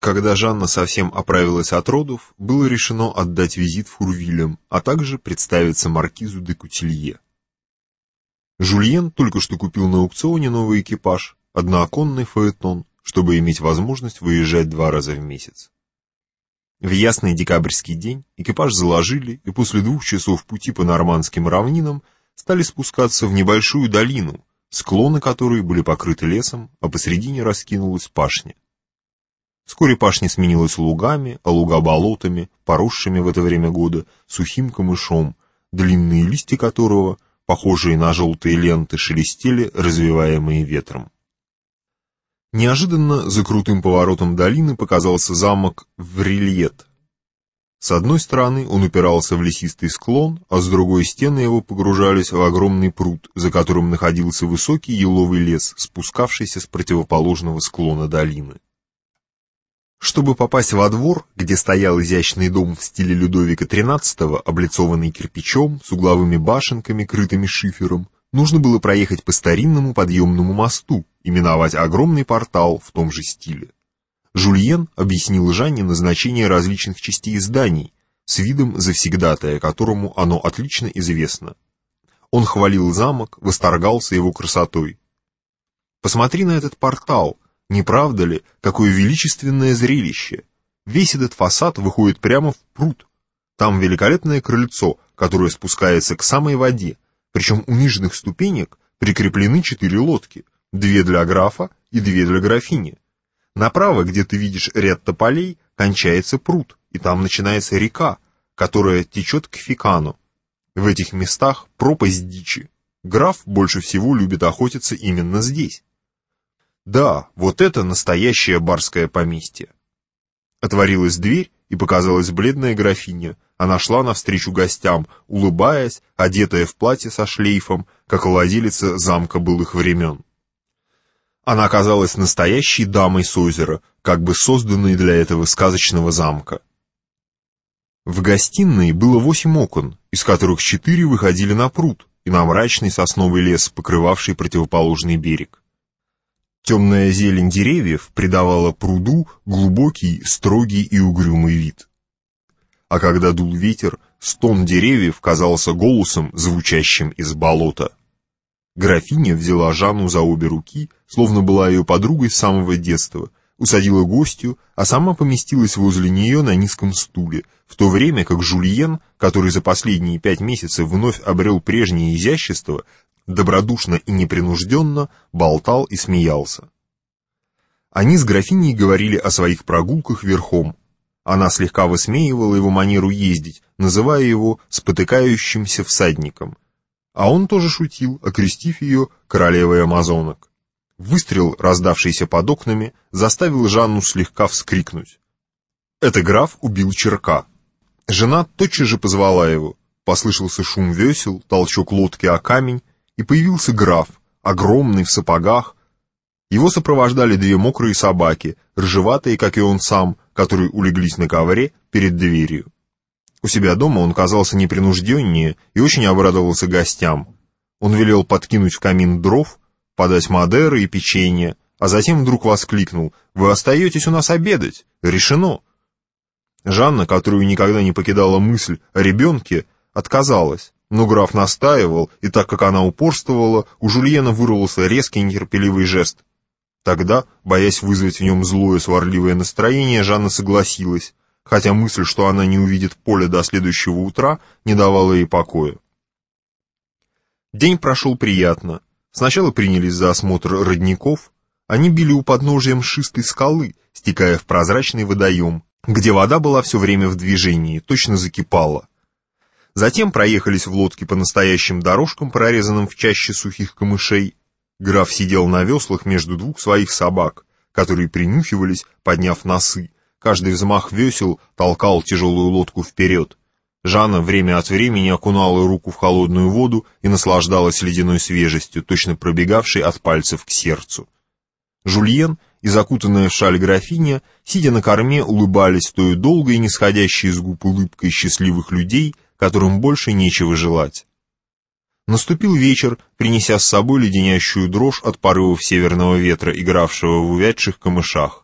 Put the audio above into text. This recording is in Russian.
Когда Жанна совсем оправилась от родов, было решено отдать визит Фурвилям, а также представиться маркизу де Кутилье. Жульен только что купил на аукционе новый экипаж, однооконный фаэтон, чтобы иметь возможность выезжать два раза в месяц. В ясный декабрьский день экипаж заложили и после двух часов пути по нормандским равнинам стали спускаться в небольшую долину, склоны которой были покрыты лесом, а посредине раскинулась пашня. Вскоре пашня сменилась лугами, а луга болотами, поросшими в это время года сухим камышом, длинные листья которого, похожие на желтые ленты, шелестели, развиваемые ветром. Неожиданно за крутым поворотом долины показался замок Врильет. С одной стороны он упирался в лесистый склон, а с другой стены его погружались в огромный пруд, за которым находился высокий еловый лес, спускавшийся с противоположного склона долины. Чтобы попасть во двор, где стоял изящный дом в стиле Людовика XIII, облицованный кирпичом, с угловыми башенками, крытыми шифером, нужно было проехать по старинному подъемному мосту и миновать огромный портал в том же стиле. Жульен объяснил Жанне назначение различных частей зданий с видом завсегдатая, которому оно отлично известно. Он хвалил замок, восторгался его красотой. «Посмотри на этот портал», не правда ли, какое величественное зрелище? Весь этот фасад выходит прямо в пруд. Там великолепное крыльцо, которое спускается к самой воде, причем у нижних ступенек прикреплены четыре лодки, две для графа и две для графини. Направо, где ты видишь ряд тополей, кончается пруд, и там начинается река, которая течет к Фикану. В этих местах пропасть дичи. Граф больше всего любит охотиться именно здесь. Да, вот это настоящее барское поместье. Отворилась дверь, и показалась бледная графиня. Она шла навстречу гостям, улыбаясь, одетая в платье со шлейфом, как владелица замка былых времен. Она оказалась настоящей дамой с озера, как бы созданной для этого сказочного замка. В гостиной было восемь окон, из которых четыре выходили на пруд и на мрачный сосновый лес, покрывавший противоположный берег. Темная зелень деревьев придавала пруду глубокий, строгий и угрюмый вид. А когда дул ветер, стон деревьев казался голосом, звучащим из болота. Графиня взяла Жанну за обе руки, словно была ее подругой с самого детства, усадила гостью, а сама поместилась возле нее на низком стуле, в то время как Жульен, который за последние пять месяцев вновь обрел прежнее изящество, добродушно и непринужденно болтал и смеялся. Они с графиней говорили о своих прогулках верхом. Она слегка высмеивала его манеру ездить, называя его спотыкающимся всадником. А он тоже шутил, окрестив ее королевой амазонок. Выстрел, раздавшийся под окнами, заставил Жанну слегка вскрикнуть. Это граф убил черка. Жена тотчас же позвала его. Послышался шум весел, толчок лодки о камень, и появился граф, огромный в сапогах. Его сопровождали две мокрые собаки, ржеватые, как и он сам, которые улеглись на ковре перед дверью. У себя дома он казался непринужденнее и очень обрадовался гостям. Он велел подкинуть в камин дров, подать Мадеры и печенье, а затем вдруг воскликнул «Вы остаетесь у нас обедать? Решено!» Жанна, которую никогда не покидала мысль о ребенке, отказалась. Но граф настаивал, и так как она упорствовала, у Жульена вырвался резкий нетерпеливый жест. Тогда, боясь вызвать в нем злое сварливое настроение, Жанна согласилась, хотя мысль, что она не увидит поле до следующего утра, не давала ей покоя. День прошел приятно. Сначала принялись за осмотр родников. Они били у подножия мшистой скалы, стекая в прозрачный водоем, где вода была все время в движении, точно закипала. Затем проехались в лодке по настоящим дорожкам, прорезанным в чаще сухих камышей. Граф сидел на веслах между двух своих собак, которые принюхивались, подняв носы. Каждый взмах весел толкал тяжелую лодку вперед. Жанна время от времени окунала руку в холодную воду и наслаждалась ледяной свежестью, точно пробегавшей от пальцев к сердцу. Жульен и закутанная в шаль графиня, сидя на корме, улыбались той долгой, нисходящей из губ улыбкой счастливых людей, которым больше нечего желать. Наступил вечер, принеся с собой леденящую дрожь от порывов северного ветра, игравшего в увядших камышах.